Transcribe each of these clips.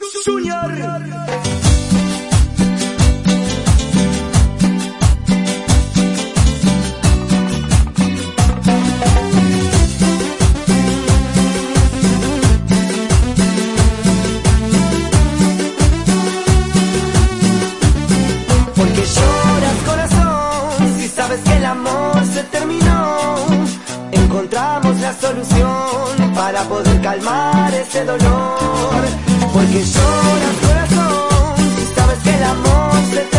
Junior. Porque lloras corazón, si sabes que el amor se terminó, encontramos la solución para poder calmar ese dolor porque llora fuego si sabes que el amor se te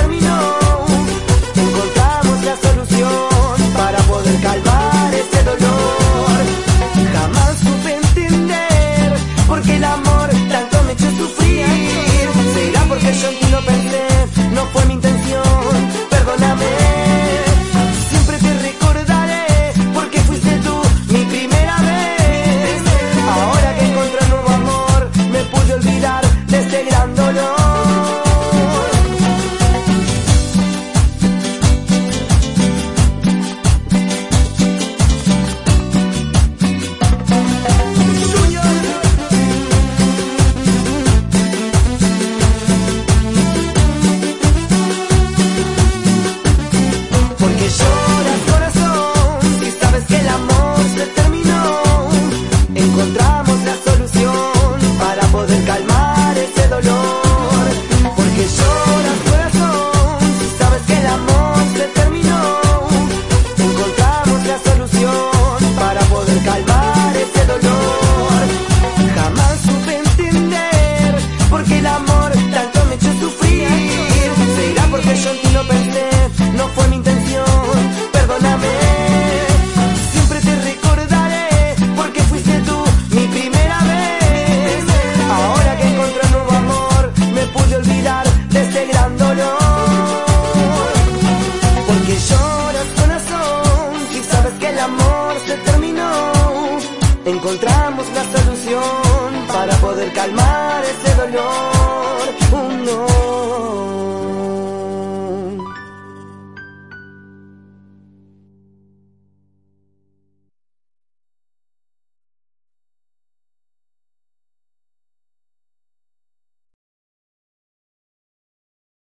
lloras corazón si sabes que el amor se terminó. Encontrar Encontramos la solución para poder calmar ese